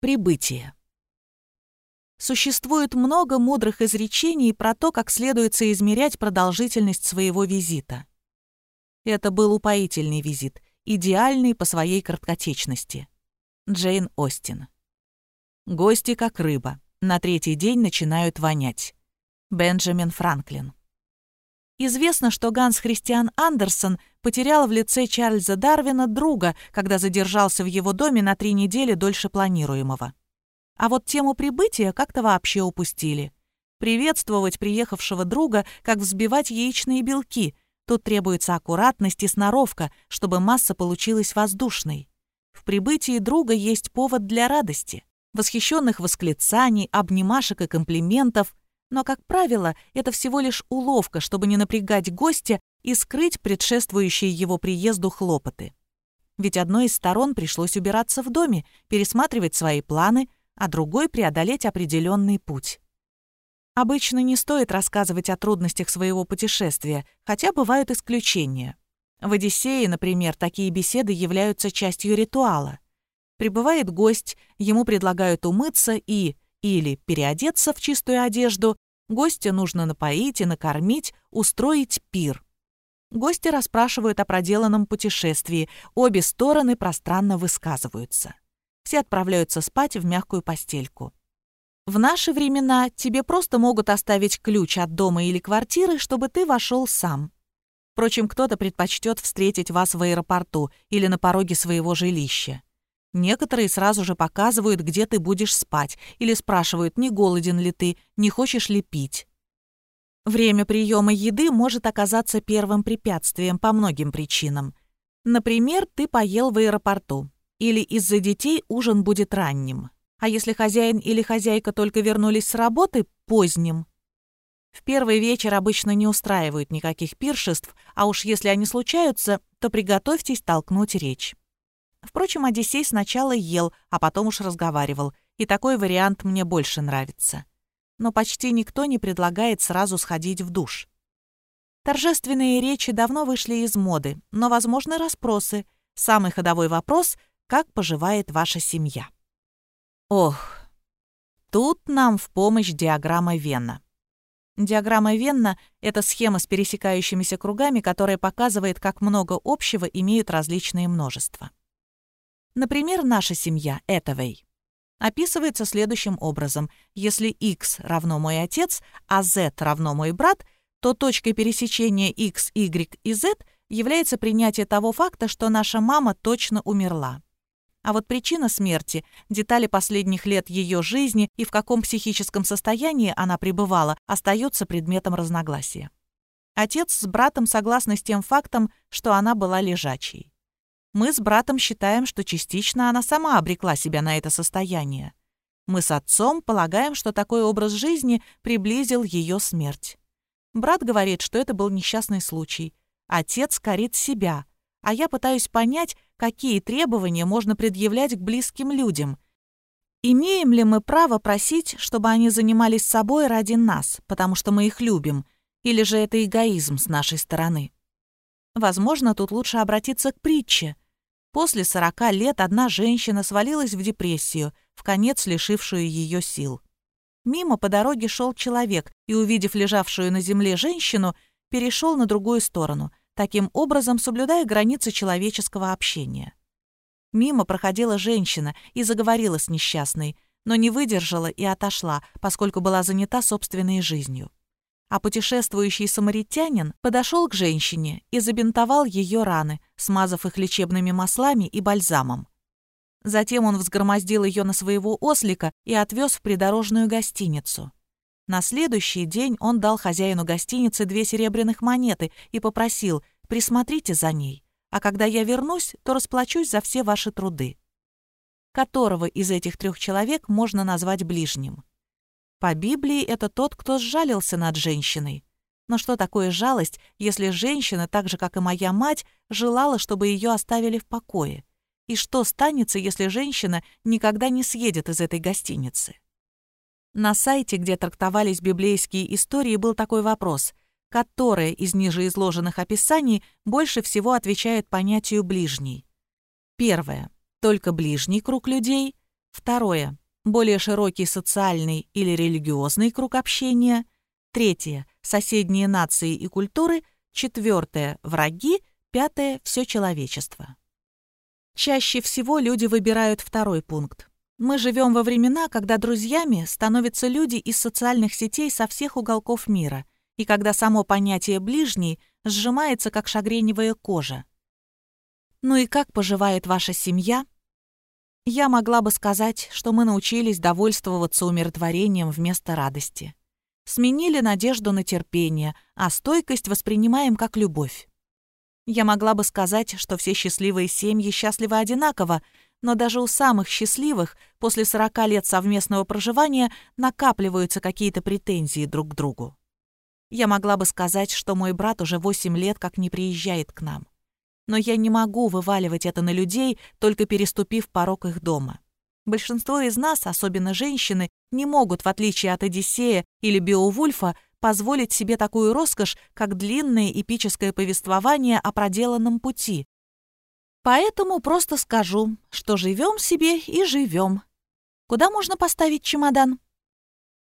Прибытие. Существует много мудрых изречений про то, как следует соизмерять продолжительность своего визита. Это был упоительный визит, идеальный по своей краткотечности. Джейн Остин. Гости как рыба. На третий день начинают вонять. Бенджамин Франклин. Известно, что Ганс Христиан Андерсон потерял в лице Чарльза Дарвина друга, когда задержался в его доме на три недели дольше планируемого. А вот тему прибытия как-то вообще упустили. Приветствовать приехавшего друга, как взбивать яичные белки. Тут требуется аккуратность и сноровка, чтобы масса получилась воздушной. В прибытии друга есть повод для радости, восхищенных восклицаний, обнимашек и комплиментов, но, как правило, это всего лишь уловка, чтобы не напрягать гостя и скрыть предшествующие его приезду хлопоты. Ведь одной из сторон пришлось убираться в доме, пересматривать свои планы, а другой — преодолеть определенный путь. Обычно не стоит рассказывать о трудностях своего путешествия, хотя бывают исключения. В «Одиссее», например, такие беседы являются частью ритуала. Прибывает гость, ему предлагают умыться и или переодеться в чистую одежду, гостя нужно напоить и накормить, устроить пир. Гости расспрашивают о проделанном путешествии, обе стороны пространно высказываются. Все отправляются спать в мягкую постельку. В наши времена тебе просто могут оставить ключ от дома или квартиры, чтобы ты вошел сам. Впрочем, кто-то предпочтет встретить вас в аэропорту или на пороге своего жилища. Некоторые сразу же показывают, где ты будешь спать, или спрашивают, не голоден ли ты, не хочешь ли пить. Время приема еды может оказаться первым препятствием по многим причинам. Например, ты поел в аэропорту, или из-за детей ужин будет ранним. А если хозяин или хозяйка только вернулись с работы, поздним. В первый вечер обычно не устраивают никаких пиршеств, а уж если они случаются, то приготовьтесь толкнуть речь. Впрочем, Одиссей сначала ел, а потом уж разговаривал, и такой вариант мне больше нравится. Но почти никто не предлагает сразу сходить в душ. Торжественные речи давно вышли из моды, но возможны расспросы. Самый ходовой вопрос — как поживает ваша семья? Ох, тут нам в помощь диаграмма Венна. Диаграмма Венна — это схема с пересекающимися кругами, которая показывает, как много общего имеют различные множества. Например, наша семья, Этавей, описывается следующим образом. Если x равно мой отец, а z равно мой брат, то точкой пересечения x, y и z является принятие того факта, что наша мама точно умерла. А вот причина смерти, детали последних лет ее жизни и в каком психическом состоянии она пребывала, остается предметом разногласия. Отец с братом согласны с тем фактом, что она была лежачей. Мы с братом считаем, что частично она сама обрекла себя на это состояние. Мы с отцом полагаем, что такой образ жизни приблизил ее смерть. Брат говорит, что это был несчастный случай. Отец корит себя, а я пытаюсь понять, какие требования можно предъявлять к близким людям. Имеем ли мы право просить, чтобы они занимались собой ради нас, потому что мы их любим, или же это эгоизм с нашей стороны? Возможно, тут лучше обратиться к притче. После 40 лет одна женщина свалилась в депрессию, в конец лишившую ее сил. Мимо по дороге шел человек и, увидев лежавшую на земле женщину, перешел на другую сторону, таким образом соблюдая границы человеческого общения. Мимо проходила женщина и заговорила с несчастной, но не выдержала и отошла, поскольку была занята собственной жизнью а путешествующий самаритянин подошел к женщине и забинтовал ее раны, смазав их лечебными маслами и бальзамом. Затем он взгромоздил ее на своего ослика и отвез в придорожную гостиницу. На следующий день он дал хозяину гостиницы две серебряных монеты и попросил «присмотрите за ней, а когда я вернусь, то расплачусь за все ваши труды». Которого из этих трех человек можно назвать ближним? По Библии это тот, кто сжалился над женщиной. Но что такое жалость, если женщина, так же, как и моя мать, желала, чтобы ее оставили в покое? И что станется, если женщина никогда не съедет из этой гостиницы? На сайте, где трактовались библейские истории, был такой вопрос, которое из ниже изложенных описаний больше всего отвечает понятию «ближний». Первое. Только ближний круг людей. Второе. Более широкий социальный или религиозный круг общения. Третье. Соседние нации и культуры. Четвертое. Враги. Пятое. Все человечество. Чаще всего люди выбирают второй пункт. Мы живем во времена, когда друзьями становятся люди из социальных сетей со всех уголков мира, и когда само понятие «ближний» сжимается, как шагреневая кожа. Ну и как поживает ваша семья? Я могла бы сказать, что мы научились довольствоваться умиротворением вместо радости. Сменили надежду на терпение, а стойкость воспринимаем как любовь. Я могла бы сказать, что все счастливые семьи счастливы одинаково, но даже у самых счастливых после 40 лет совместного проживания накапливаются какие-то претензии друг к другу. Я могла бы сказать, что мой брат уже 8 лет как не приезжает к нам. Но я не могу вываливать это на людей, только переступив порог их дома. Большинство из нас, особенно женщины, не могут, в отличие от Одиссея или Беовульфа, позволить себе такую роскошь, как длинное эпическое повествование о проделанном пути, Поэтому просто скажу, что живем себе и живем. Куда можно поставить чемодан?